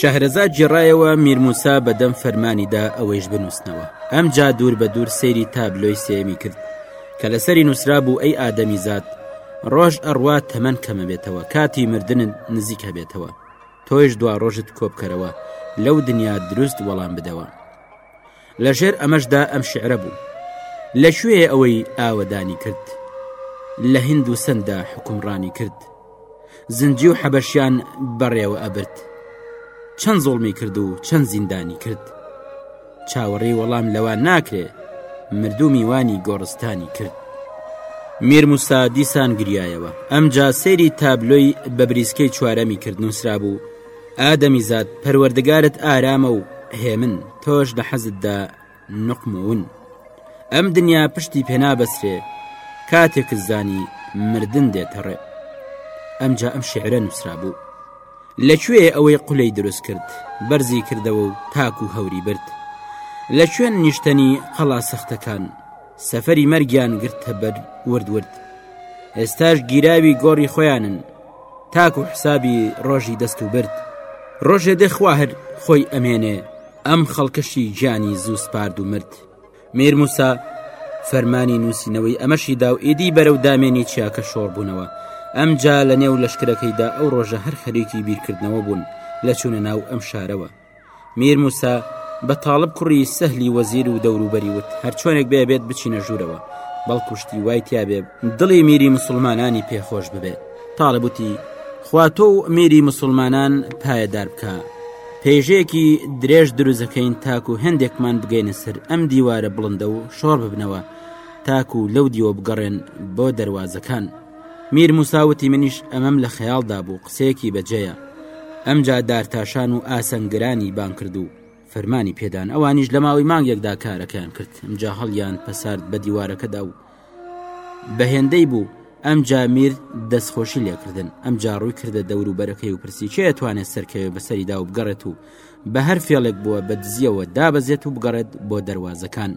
شەهرەزاد جێڕایەوە میرموسا بەدەم فەرمانیدا ئەوەیش بنووسنەوە ئەم جا دوور بە دوور سەیری تابلۆی سێمی کرد کە لەسەری نووسرا بوو ئەی ئادەمی زاد ڕۆژ ئەڕوا تەمەەن کەمە بێتەوە کاتی مردنن نزیکە بێتەوە تۆیش دوا ڕۆژت کۆبکەرەوە لەو دنیا دروست وەڵام بدەوە لە ژێر ئەمەشدا ئەم شعرە بوو لە شوێ ئەوەی ئاوەدانی کرد لە هند و سندا حکومڕانی کرد زنجی و حەبەشیان بەڕێوە ئەبرد چەند زۆڵمی کرد و چەند زیندانی کرد چاوەڕێی وەڵام لەوان ناکرێ مردوو میوانی گۆڕستانی کرد میر موسا دیسان گریایەوە ئەمجا سەیری تابلۆی بە بریسکەی چوارەمی کرد نووسرا بوو ئادەمی زاد پەروەردگارت ئارامە و هێمن تۆش لە حەزتدا نقمون ئەم دنیا پشتی پێنابەسرێ کاتێک زانی مردن دێتەڕێ ئەمجا ئەم شعرە نووسرا بوو لە کوێیە ئەوەی قولەی دروست کرد بەرزی کردەوە و تاکو و هەوری برد لە کوێن نیشتنی قەڵا سەختەکان سەفری مەرگیان گرتە بەر ورد ورد ئێستاش گیراوی گۆڕی خۆیانن تاکو حسابی ڕۆژی دەست و برد ڕۆژێ دەخوا هەر خۆی ئەمێنێ ئەم خەڵکەشی گیانی زوو سپارد و مرد میر موسا فەرمانی نووسینەوەی ئەمەشی دا و ئیدی بەرەو دامێنی چیاکە شۆڕ بوونەوە ئەم جا لە نێو لەشکرەکەیدا ئەو ڕۆژە هەر خەریکی بیرکردنەوە بوون لە چوونە ناو ئەم شارەوە میر موسا بە تاالب کوڕی سەهلی وەزیر و دەوروبەری وت هەرچۆنێک بێ بێت بچینە ژوورەوە بەڵکوشتی وای تیاابێ دڵی میری مسلمانانی پێخۆش ببێت تاڵب وتی خوا تۆ و ئەمیری مسلمانان پایەدار بکە پێژەیەکی درێژ دروزەکەین تاکو و هەندێکمان بگەینە سەر ئەم دیوارە بڵندە و شۆڕ ببنەوە تاکو و لەو دیوە بگەڕێن بۆ دەواازەکان میر موساوتی منیش ئەمەم لە خەیاڵدا بوو قسەیەکی بەجێە ئەمجا دارتاشان و ئاسەنگرانی بان کردو فەرمانی پێدان ئەوانیش لە ماوەی مانگێکدا کارەکەیان کرد ئەمجا هەڵیان پەسارد بە دیوارەکەدا و بە هێندەی بوو ئەمجا میر دەستخۆشی لێکردن ئەمجا ڕووی کردە دەور و بەرەکەی و پرسی کێ توانێت سەرکەوێ بەسەریدا و بگەڕێت و بە هەر فێڵێک بووە بە دزیەوە دابەزێت و بگەڕێت بۆ دەواازەکان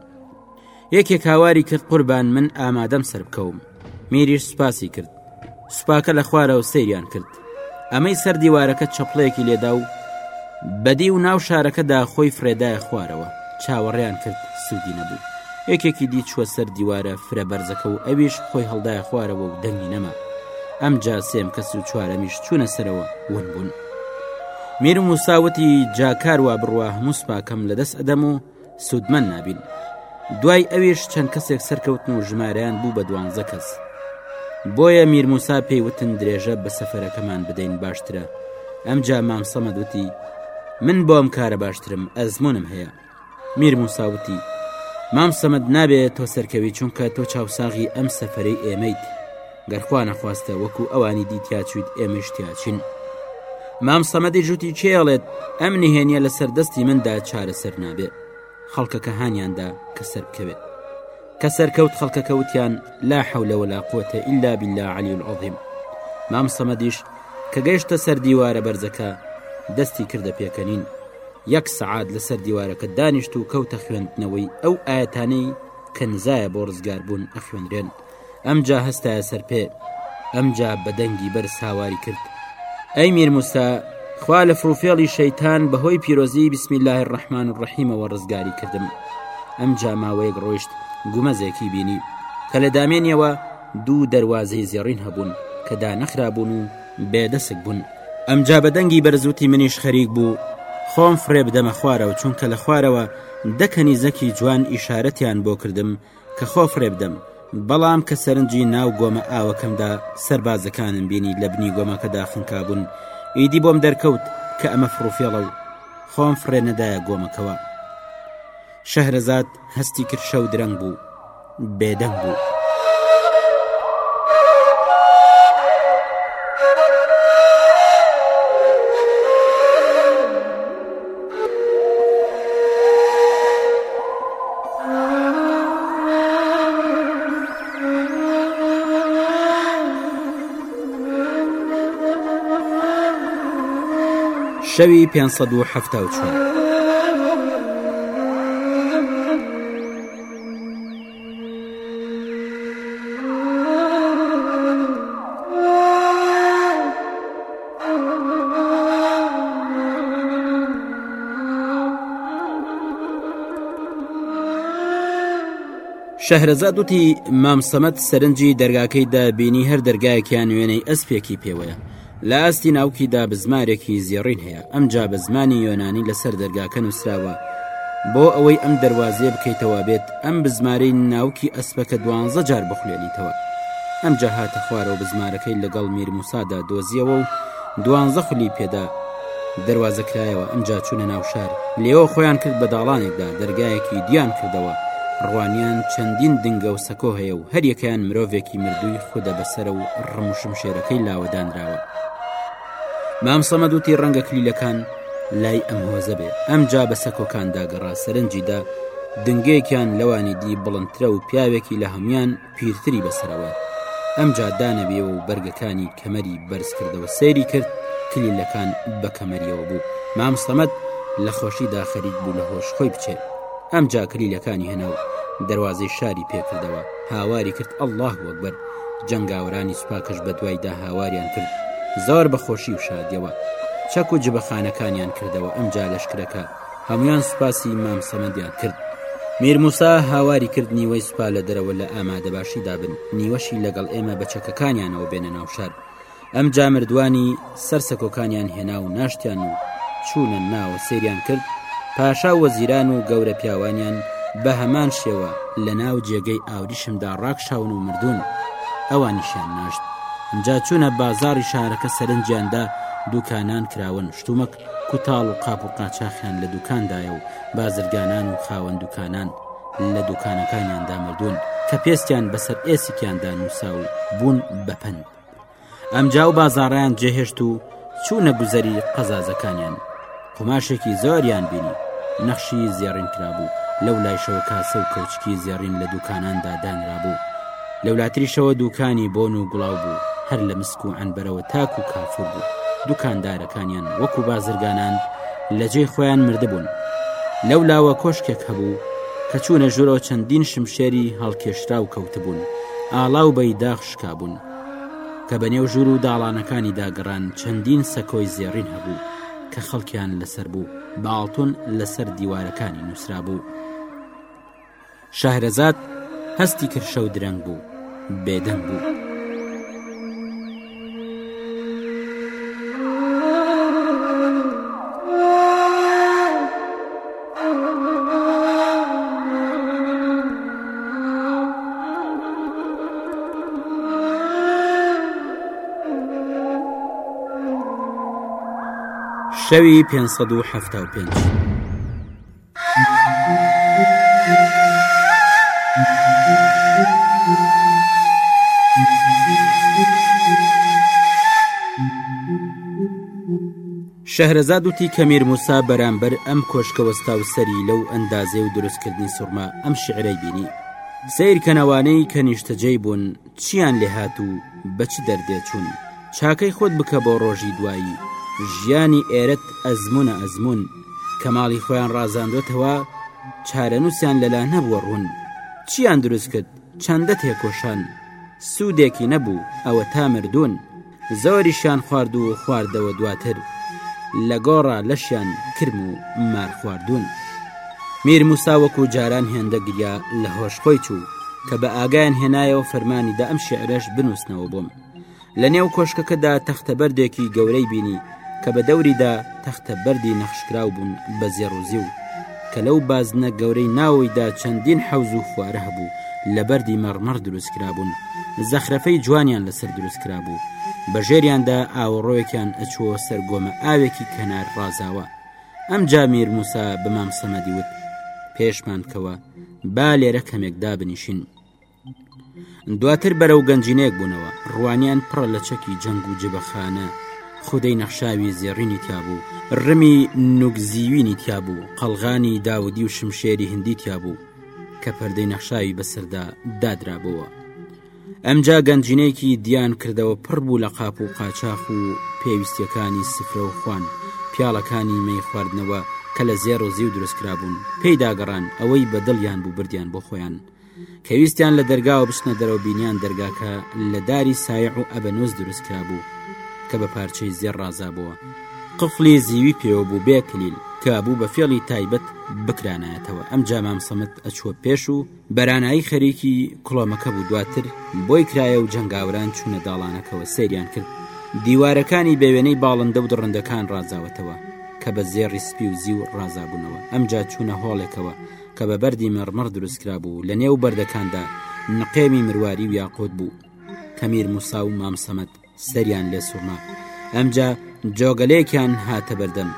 یەکێک هاواری کرد قوربان من ئامادەم سەر بکەوم میریش سوپاسی کرد سوپاکە لە خوارەوە سریان کرد ئەمەی سەر دیوارەکە چەپڵەیەکی لێدا و بەدی و ناو شارەکەدا خۆی فرێدایە خوارەوە چاوەڕیان کرد سوودی نەبوو یەکێکی دی چوە سەر دیوارە فرە بەرزەکە و ئەویش خۆی هەڵدای خوارەوە و دەنگی نەما ئەم جا سێم کەس و چوارەمیش چوونە سەرەوە ون بوون میر و موساوتی جاکار وا بڕوا هەموو سوپاکەم لەدەست ئەدەم و سوودمەند نابین دوای ئەویش چەند کەسێک سەرکەوتن و ژمارەیان بوو بە دوانزە کەس بۆیە میرموسا پێیوتن درێژە بە سەفەرەکەمان بدەین باشترە ئەم جا مام سەمەد وتی من بۆ ئەم کارە باشترم ئەزمونم هەیە میر موساوتی مام سەمەد نابێت تۆ سەرکەوی چونکە تۆ چاوساغی ئەم سەفرەی ئێمەیت گەر خوا نەخواستە وەکو ئەوانی دی تیاچویت ئێمەش تیاچین مام سەمەدی جوتی چێڵێت ئەم نهێنیە لەسەر دەستی مندا چارەسەر نابێت خەڵکەکە هانیاندا کە سەر بکەوێت کە سەرکەوت خەڵکەکە وتیان لا حەولەوە لا قوتە ئللا بلا علی العظیم مام سەمەدیش کە گەشتە سەر دیوارە بەرزەکە دەستی کردە پێکەنین یەک سعات لەسەر دیوارەکە دانیشت و کەوتە خوێندنەوەی ئەو ئاەتانەی کە نزایە بۆ ڕزگار بوون ئەخوێنرێن ئەمجا هەستایە سەر پێ ئەمجا بە دەنگی بەر ساواری کرد ئەی میرموستا خوا لە فروفێڵی شەیتان بەهۆی پیرۆزی بسم الله الرحمن الرحیمەوە ڕزگاری کردم ئەم جاماوەیەک ڕۆیشت گومەزێکی بینی کە لە دامێنیەوە دوو دەواازەی زێڕین هەبوون کە دانەخرا بوون و بێدەسک بوون ئەمجا بە دەنگی بەرزوتی منیش خەریک بوو خۆم فرێ بدەمە خوارەوە چونکە لە خوارەوە دەکەنی زەکی جوان ئیشارەتیان بۆ کردم کە خۆ فریێ بدەم بەڵام کە سەرنجی ناو گۆمە ئاوەکەمدا سەربازەکانم بینی لە بنی گۆمەکەدا خنکابوون ئیدی بۆم دەرکەوت کە ئەمە فڕوفێڵە و خۆم فرێ نەدایە گۆمەکەوە شەهرەزاد هەستی کرد شەو درەنگ بوو بێدەنگ بوو. شەوی پێ هەفتا چوار. شەهرەزاد وتی مام سەمەد سەرنجی دەرگاکەی دابینی هەر دەرگایەکیان وێنەی ئەسپێکی پێوەیە لە ئاستی ناوکیدا بزمارێکی زێڕین هەیە ئەم جا بە زمانی یۆنانی لەسەر دەرگاکە نووسراوە بۆ ئەوەی ئەم دەواازێ بکەیتەوە بێت ئەم بزماری ناوکی ئەسپەکە دوانزە جار بخولێنیتەوە ئەم جاهاتە خوارەوە بزمارەکەی لەگەڵ میرموسادا دۆزیەوە و دوانزە خولی پێدا دەروازە کرایەوە ئەجا چوونە ناو شار لێەوە خۆیان کرد بە داڵانێکدا دەرگایەکی دیان کردەوە ڕوانیان چەندین دنگە و سەکۆ هەیە و هەریەکەیان مرۆڤێکی مردووی خودە بەسرە و ڕموشم شێرەکەی لاوەدانراوە مام سەمەدوتی ڕەنگە کلیلەکان لای ئەم هۆزە بێ ئەم جا بە سەکۆکان داگەڕا سەرنجیدا دنگێکیان لەوانی دی بڵندترە و پیاوێکی لە هەموان پیرتری بەسەرەوە ئەمجا دانەوێەوە و بەرگەکانی کەمەری بەرز کردەوە سەیری کرد کلیلەکان بە کەمەریەوە بوو مامستەمەد لە خۆشیدا خەریک بوو لە هۆش خۆی بچێت ئەم جاکلیلەکانی هەناو دەواازەی شاری پێکردەوە هاواری کرد ئەله وەکبەر جەنگاورانی سوپاکەش بە دوایدا هاواریان کرد زۆر بەخۆشی و شادیەوە چەک و جبەخانەکانیان کردەوە ئەم جا لەشکرەکە هەموان سوپاسی مام سەمەدیان کرد میر موسا هاواری کرد نیوەی سوپا لە دەرەوە لە ئامادە باشی دابن نیوەشی لەگەڵ ئێمە بە چەکەکانیانەوە بێنە ناو شار ئەم جامردوانی سەر سەکۆکانیان هێنا و ناشتیان و چوونە ناوە سریان کرد پاشا وەزیران و گەورە پیاوانیان بە هەمان شێوە لە ناو جێگەی ئاوریشمدا ڕاکشاون و مردوون ئەوانیشیان ناشت جا چوونە بازاری شارەکە سەرنجیاندا دوکانان کراون شتومەک کوتاڵ و قاپ و قاچاخیان لە دوکاندایە و بازرگانان و خاوەن دوکانان لە دوکانەکانیاندا مردوون کە پێستیان بەسەر ئێسکیاندا نووسا و بوون بەپەند ئەمجا و بازاڕیان جێهێشت و چوونە گوزەری قەزازەکانیان قوماشێکی زۆریان بینی نەخشی زێڕین کرابوو لەو لایشەوە کاسە و کەوچکی زێڕین لە دوکاناندا دانرابوو لەولاتریشەوە دوکانی بۆن و گوڵاو بوو هەر لە مس کوعنبەرەوە تاکو کافور بوو دوکاندارەکانیان وەکو بازرگانان لە جێی خۆیان مردبوون لەو لاوە کۆشکێک هەبوو کە چوونە ژورەوە چەندین شمشێری هەڵکێشرا و کەوتبوون ئاڵا و بەی داخشکا بوون کە بە نێو ژوور و داڵانەکانی داگەڕان چەندین سەکۆی زێڕین هەبوو کە خەڵکیان لەسەر بوو باڵتون لەسەر دیوارەکانی نووسرا بوو شەهرەزاد هەستی کرد شەو درەنگ بوو بێدەنگ بوو. شەوی پێ پێ. شەهرەزاد وتی کە میر موسا بەرامبەر ئەم کۆشکە وەستا و سەری لەو ئەندازێ و دروستکردنی سوورما ئەم شعرەی بینی سیر کەنەوانەی کە نیشتەجێی بوون چیان لێهات و بە چ دەردێ چوون چاکەی خۆت بکە بۆ ڕۆژی دوایی ژیانی ئێرت ئەزمونە ئەزمون کە ماڵی خۆیان ڕازاندوتەوە چارەنووسیان لەلا نەبووە ڕوون چیان دروست کرد چەندە تێکۆشان سوودێکی نەبوو ئەوە تا مردوون زۆریشیان خوارد و خواردەوە دواتر لە گۆڕا لەشیان کرم و مار خواردوون میر موسا وەکو جاران هێندە گریا لە هۆش خۆی چوو کە بە ئاگایان هێنایەوە فەرمانی دا ئەم شعرەش بنووسنەوە بۆم لە نێو کۆشکەکەدا تەختە بەردێکی گەورەی بینی کە بە دەوریدا تەختە بەردی نەخشکراو بوون بە زێڕوزی و کە لەو بازنە گەورەی ناوەیدا چەندین حەوز و خوارە هەبوو لە بەردی مەڕمەڕ دروستکرابوون زەخرەفەی جوانیان لەسەر دروستکرابوو بە ژێریاندا ئاوەڕۆیەکیان ئەچووە سەرگۆمە ئاوێکی کەنار ڕازاوە ئەم جامیر موسا بەمام سەمەدی وت پێشمان کەوە با لێرە کەمێک دابنیشین دواتر بەرەو گەنجینێک بوونەوە ڕوانیان پڕە لە چەکی جەنگ و جبەخانە خودەی نەخشاوی زێڕینی تیابوو ڕمی نوگزیوینی تیابوو قەلغانی داودی و شمشێری هندی تیابوو کە پەردەی نەخشاوی بەسەردا دادرابەوە ئەمجا گەنجینێکی دیان کردەوە پڕ بوو لە قاپ و قاچاخ و پێویستیەکانی سفرە و خوان پیاڵەکانی مەی خواردنەوە کە لە زێڕ و زیو دروستکرابوون پێیداگەڕان ئەوەی بەدڵیان بوو بردیان بۆ خۆیان کە ویستیان لە دەرگاوە بچنە دەرەوە بینیان دەرگاکە لە داری سایع و ئەبەنۆز دروست کرابوو کە بە پارچەی زێر ڕازابووە قفلی زیوی پێوە بوو بێ کلیل کە بوو بە فێڵی تایبەت بکرانایەتەوە ئەم جامام سەمت ئەچووە پێش و بەرانایی خەریکی کوڵەمەکە بوو دواتر بۆی کرایە و جەنگاوران چوونە داڵانەکەەوە سریان کرد دیوارەکانی بەوێنەی باڵندە و دڕندەکان ڕازاوەتەوە کە بە زێڕی سپی و زیو ڕازابوونەوە ئەمجا چوونە هۆڵێکەوە کە بە بەردی مەڕمەڕ دروست کرابوو لە نێو بەردەکاندا نقێمی مرواری و یاقوت بوو کەمیر موسا و مامسەمەد سەریان لێ سوڕما ئەمجا جۆگەلێکیان هاتە بەردەم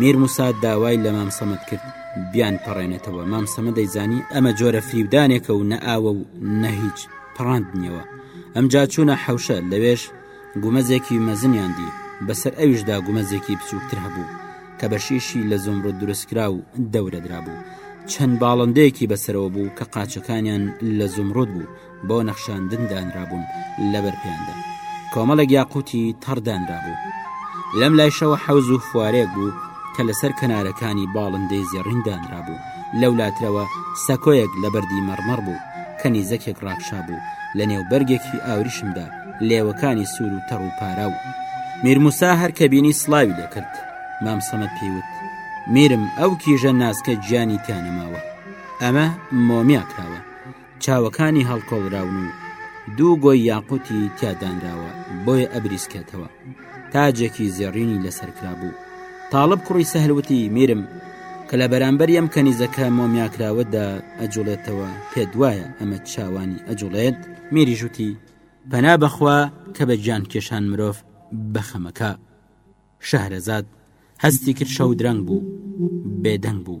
میر موسا داوای لە مامسەمەد کرد بیان پەڕێنێتەوە مامسەمە دەیزانی ئەمە جۆرە فریودانێکە و نەئاوە و نەهیچ پڕاندنیەوە ئەمجا چوونە حەوشە لەوێش گومەزێکی مەزنیان دی، بەسەر ئەویشدا گومەزێکی بچووکتر هەبوو، کە بە شیشی لە زمڕد دروستکراو دەورە درابوو، چەند باڵندەیەکی بەسەرەوە بوو کە قاچەکانیان لە زمڕد بوو، بۆ نەخشاندن دانرابوون، لەبەر پێیاندا کۆمەڵێک یاقووتی تەڕ دانرابوو. لەم لایشەوە حەوز و فوارەیەک بوو، کە لەسەر کەنارەکانی باڵندەی زێڕین دانرابوو، لەولاترەوە سەکۆیەک لە بەردی مەڕمەڕ بوو، کە نیزەکێک ڕاکشابوو، لەنێو بەرگێکی ئاوریشمدا، لێوەکانی سوور و تەڕ و پاراو میرموسا هەر کە بینی سلاوی دەکرد مام سەمەد پێیوت میرم ئەو کیژە ناسکە گیانی تیانەماوە ئەمە مۆمیا کراوە چاوەکانی هەڵکۆڵراون و دوو گۆی یاقوتی تیادانراوە بۆیە ئەبریسکێتەوە تاجێکی زێڕینی لەسەر کرابوو تاالب کوڕی سەهروتی میرم کە لە بەرامبەر یەم کەنیزەکە مۆمیاکراوەدا ئەجوڵێتەوە پێ دوایە ئەمە چاوانی ئەجوڵێت میری ژووتی پەنا بەخوا کە بە گیان کێشان مرۆڤ بەخەمەکە شەهرەزاد هەستی کرد شەو درەنگ بوو بێدەنگ بوو.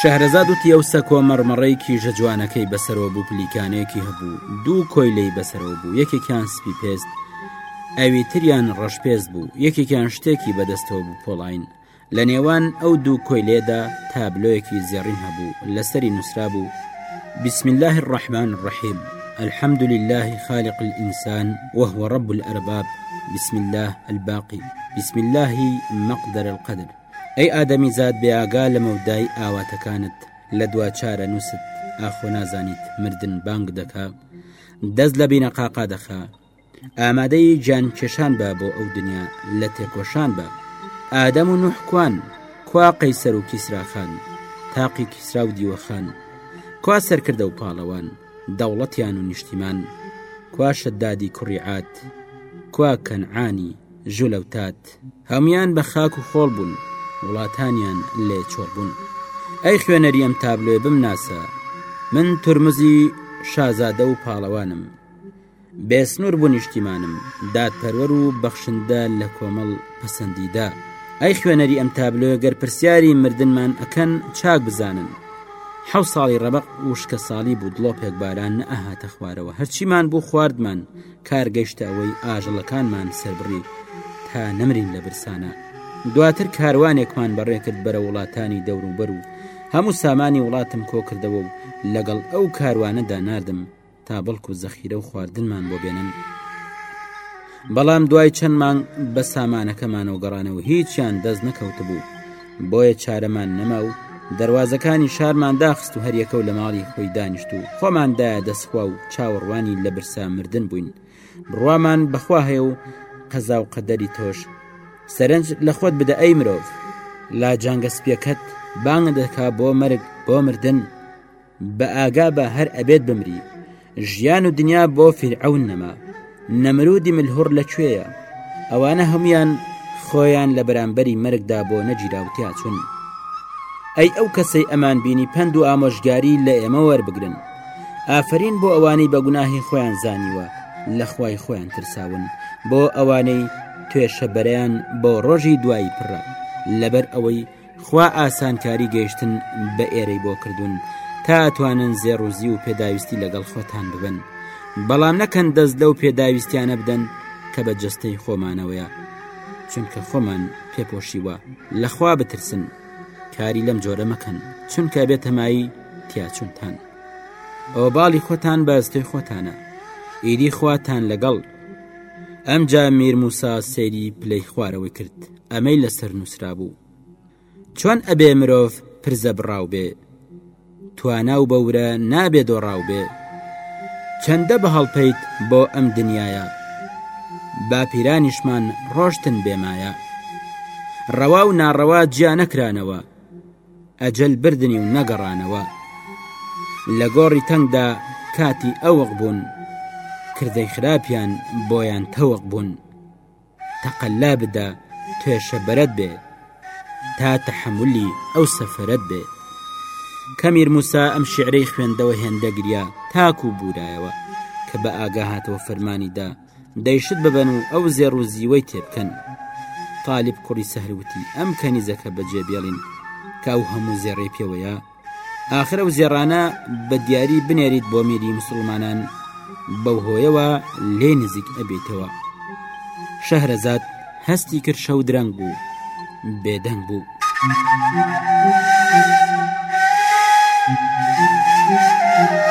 شەهرەزاد وتی ئەو سەکۆ مەڕمەڕەی کیژە جوانەکەی بەسەرەوە بوو پلیکانێکی هەبوو دوو کۆیلەی بەسەرەوە بوو یەکێکیان سپی پێست ئەوی تریان ڕەش پێست بوو یەکێکیان شتێکی بەدەستەوە بوو پۆڵین لە نێوان ئەو دوو کۆیلەیەدا تابلۆیەکی زێڕین هەبوو لەسەری نووسرا بوو بسم الله الرحمن الرحیم الحمد لله خالق الإنسان وهو رب الأرباب بسم الله الباقي بسم الله مقدر القدر ئەی ئادەمی زاد بێئاگا لە مەودای ئاواتەکانت لە دوا چارە نووست ئاخۆ نازانیت مردن بانگ دەکا دەست لە بینە قاقا دەخە ئامادەی جان کێشان بە بۆ ئەو دنیا لە تێکۆشان بە ئادەم و نوحکوان کوا قەیسەر و کیسراخان تاقی کیسرا و دیوەخان کوا سەرکردە و پاڵەوان دەوڵەتیان و نیشتیمان کوا شەدادی کوڕیعات کوا کەنعانی ژولەوتات هەموان بە خاک و خۆڵ بوون وڵاتانیان لێ چۆڵ بوون ئەی خوێنەری ئەم تابلۆێ بم ناسە من ترمزی شازادە و پاڵەوانم بێسنور بو نیشتیمانم دادپەروەر و بەخشندە لە کۆمەڵ پەسەندیدە ئەی خوێنەری ئەم تابلۆیە گەر پرسیاری مردنمان ئەکەن چاک بزانن حەو ساڵی ڕەبق وشکە ساڵی بوو دڵۆپێک باران نەهاتە خوارەوە هەرچیمان بوو خواردمان کار گەشتە ئەوەی ئاژەڵەکانمان سربڕی تا نەمرین لە برسانە دواتر کاروانێکمان بەڕێکرد بەرە وڵاتانی دەوروبەر و هەموو سامانی وڵاتم کۆکردەوە و لەگەڵ ئەو کاروانەدا ناردم تا بەڵکو زەخیرە و خواردنمان بۆ بێنن بەڵام دوای چەند مانگ بە سامانەکەمانەوە گەڕانەوە هیچیان دەست نەکەوت بوو بۆیە چارەمان نەما و دەواازەکانی شارمان داخست و هەریەکە و لە ماڵی خۆی دانیشت و خۆماندایە دەستخوا و چاوەڕوانی لە برسا مردن بووین بڕوامان بەخوا هەیە و قەزا و قەدەری تۆش سەرنج لە خۆت بدە ئەی مرۆڤ لا جانگە سپیەکەت بانگە دەکا بۆ مەرگ بۆ مردن بە ئاگا بە هەر ئەبێت بمری ژیان و دنیا بۆ فیرعون نەما نەمرودی ملهوڕ لە کوێیە ئەوانە هەمویان خۆیان لە بەرامبەری مەرگدا بۆ نەگیراوتیا چون ئەی ئەو کەسەی ئەمان بینی پند و ئامۆژگاری لە ئێمە وەربگرن ئافرین بۆ ئەوانەی بە گوناهی خۆیان زانیوە لە خوای خۆیان ترساون بۆ ئەوانەی توێشە بەریان بۆ ڕۆژی دوایی پڕە لەبەر ئەوەی خوا ئاسانکاری گەیشتن بە ئێرەی بۆ کردوون تا توانن زێڕوزی و پێداویستی لەگەڵ خۆتان ببن بەڵام نەکەن دەست لەو پێداویستیانە بدەن کە بە جستەی خۆمانەوەیە چونکە خۆمان پێپۆشیوە لەخوا بترسن کاری لەم جۆرە مەکەن چونکە بێتەمایی تیاچونتان ئەو باڵی خۆتان بەستەی خۆتانە ئیدی خواتان لەگەڵ ئەمجا میر موسا سەیری پلەی خوارەوەی کرد ئەمەی لەسەر نووسرابوو چۆن ئەبێ مرۆڤ پرزە بڕاو بێ توانا و بەورە نابێ دۆڕاو بێ چەندە بە هەڵپەیت بۆ ئەم دنیاە باپیرانیشمان ڕۆشتن بێمایە ڕەوا و ناڕەوا جیا نەکرانەوە ئەجل بردننی و نەگەڕانەوە لە گۆڕی تەنگدا کاتی ئەوق بوون کردەی خراپیان بۆیان تەوەق بوون. تەقەلا بدە توێشە بەرەت بێ تا تەحملی ئەو سەفرەت بێ کەمیر موسا ئەم شعرەی خوێندەوە هێندە گریا تاکو و بورایەوە کە بە ئاگا هاتەوە فەرمانیدا دەیشت ببن و ئەو زێڕ و زیوەی تێبکەن قالب کوڕی سەهروتی ئەم کەنیزەکە بەجێ بێڵین کە ئەو هەموو زێڕی پێوەیە ئاخر ئەو زێڕانە بە دیاری بنێریت بۆ میری مسلمانان بەو هۆیەوە لێ نزیک ئەبێتەوە شەهرەزاد هەستی کرد شەو درەنگ بوو بێدەنگ بوو. Thank you.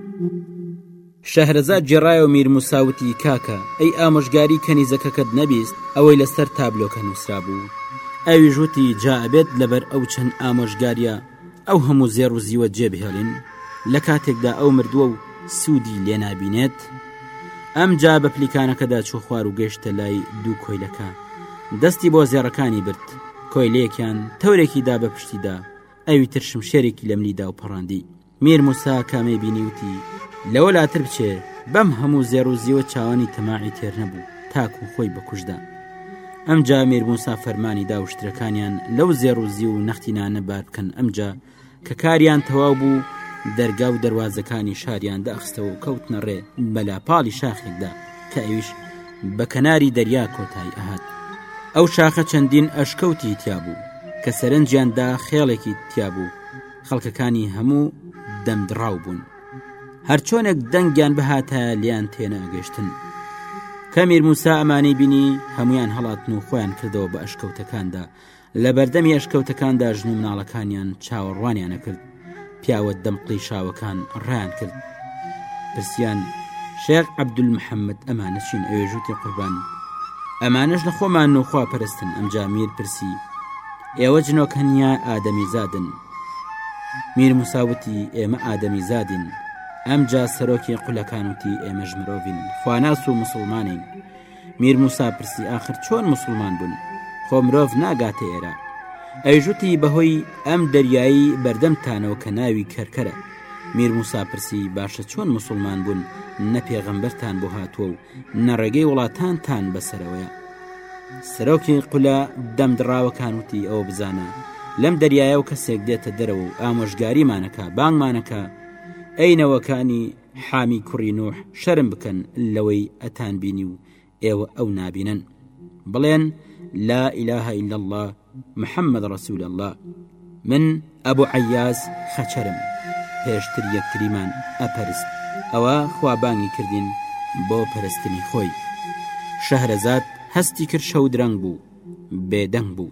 شەهرەزاد جێڕایەوە میر موسا وتی کاکە ئەی ئامۆژگاری کەنیزەکەکەت نەبیست ئەوەی لەسەر تابلۆکە نووسرا بوو ئەویش وتی جا ئەبێت لەبەر ئەو چەند ئامۆژگاریە ئەو هەموو زێڕ و زیوە جێبهێڵین لە کاتێکدا ئەو مردووە و سوودی لێ نابینێت ئەمجا بە پلیکانەکەدا چوو خوار و گەشتە لای دوو کۆیلەکە دەستی بۆ زێڕەکانی برد کۆیلەیەکیان تەورێکی دا بە پشتیدا ئەوی ترشم شێرێکی لەملیدا و پەڕاندی میر موسا کامەی بینی وتی لەوە لاتر بچێ بەم هەموو زێڕ و زیوە چاوانی تەماعی تێر نەبوو تاک و خۆی بەکوشدا ئەمجا میر موسا فەرمانی دا وشترەکانیان لەو زێڕ و زی و نەختینانە بار بکەن ئەمجا کە کاریان تەواو بوو دەرگا و دەواازەکانی شاریان داخستەوە و کەوتنە ڕێ بەلاپاڵی شاخێکدا کە ئەویش بە کەناری دەریا کۆتایی ئەهات ئەو شاخە چەندین ئەشکەوتی تیا بوو کە سەرنجیاندا خێڵێکی تیا بوو خەڵکەکانی هەموو دەمدڕاو بوون هەرچۆنێک دەنگیان بهاتە لیان تێناگەشتن کەمیر موسا ئەمانی بینی هەمویان هەڵاتن و خۆیان کردەوە بە ئەشکەوتەکاندا لە بەردەمی ئەشکەوتەکاندا ژن و مناڵەکانیان چاوەڕوانیانە کرد پیاوە دەم قلیشاوەکان ڕیان کرد پرسیان شێخ عبدول محەممەد ئەمانە چین ئەوێژوتی قوربان ئەمانش لە خۆمان و خوا پەرستن ئەم جامیر پرسی ئێوە جنۆک هەن یا ئادەمیزادن میر موسا وتی ئێمە ئادەمیزادین ئەمجا سەرۆکی قولەکان وتی ئێمەش مرۆڤین خواناس و مسلمانین میر موسا پرسی ئاخر چۆن مسلمان بوون خۆ مرۆڤ ناگاتە ئێرە ئەیژوتی بەهۆی ئەم دەریایی بەردەمتانەوە کە ناوی کەرکەرە میر موسا پرسی باشە چۆن مسلمان بوون نە پێغەمبەرتان بۆ هاتووە و نە ڕێگەی وڵاتانتان بەسەرەوەیە سەرۆکی قولە دەم دڕاوەکان وتی ئەوە بزانە لەم دەریایە و کەسێک دێتە دەرەوە و ئامۆژگاریمانەکە بانگمانەکە ئەینەوەکانی حامی کوڕی نوح شەرم بکەن لەوەی ئەتان بینی و ئێوە ئەو نابینن بڵێن لا ئیلاهە ئیلا الله محمد رسول اللە من ابو عیاز خەچەرم پێشتر یەکتریمان ئەپەرست ئەوە خوا بانگی کردین بۆ پەرستنی خۆی شەهرەزاد هەستی کرد شەو درەنگ بوو بێدەنگ بوو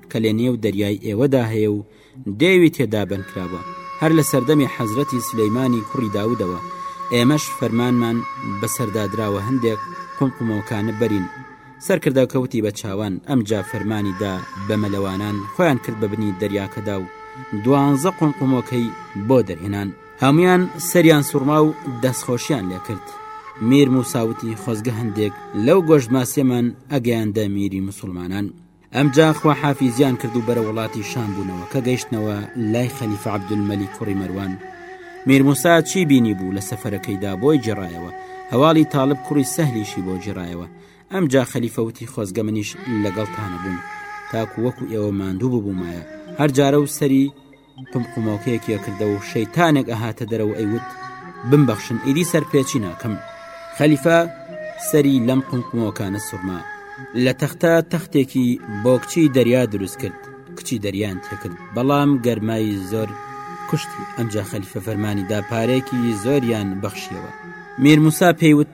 کە لە نێو دەریای ئێوەدا هەیە و دێوی تێدا بەند کراوە، هەر لە سەردەمی حەزرەتی سولەیمانی کوڕی داودەوە، ئێمەش فەرمانمان بەسەردا دراوە هەندێک قومقومۆکانە بەرین، سەرکردەکە وتی بە چاوان، ئەمجا فەرمانی دا بە مەلەوانان خۆیان کرد بە بنی دەریاکەدا و دوانزە قومقومۆکەی بۆ دەرهێنان، هەموویان سەریان سوڕما و دەستخۆشیان لێ کرد، میر موسا وتی خۆزگە هەندێک لەو گۆشتماسیەمان ئەگەیاندە میری موسوڵمانان. ئەمجا خواحافیزیان کرد و بەرە وڵاتی شام بوونەوە کە گەیشتنەوە لای خەلیفە عبدولمەلی کوڕی مەروان میرموسا چی بینی بوو لە سەفەرەکەیدا بۆی جێڕایەوە هەواڵی تاالب کوڕی سەهلیشی بۆ جێڕایەوە ئەم جا خەلیفەوتی خۆزگە منیش لەگەڵ تانە بووم تاکو وەکو ئێوە ماندوو ببوومایە هەر جارە و سەری قمقمۆکەیەکی ئەکردە و شەیتانێک ئەهاتە دەرەوە ئەیوت بمبەخشن ئیدی سەرپێچی ناکەم خەلیفە سەری لەم قمقمۆکانە سوورما لە تەختە تەختێکی بۆکچی دەریا دروست کرد کچی دەریان تێکرد بەڵام گەرمای زۆر کوشتی ئەمجا خەلیفە فەرمانیدا پارێکی زۆریان بەخشیەوە میر موسا پێیوت